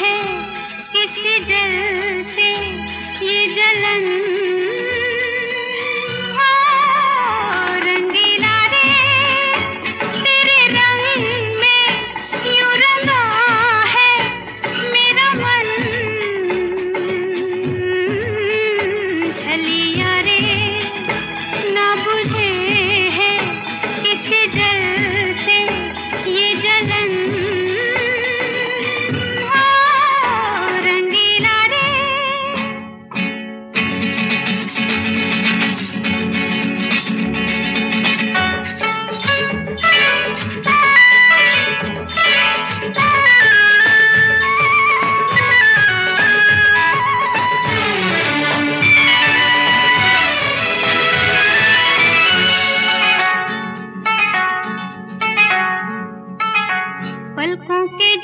है इस जल से ये जलन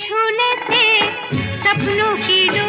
छूने से सपनों की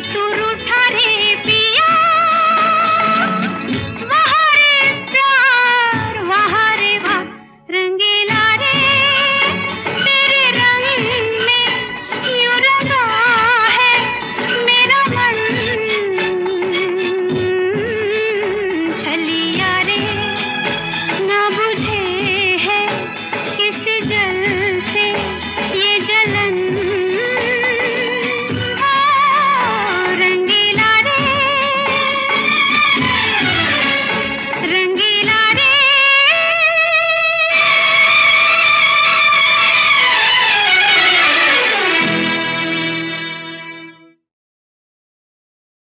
तुरु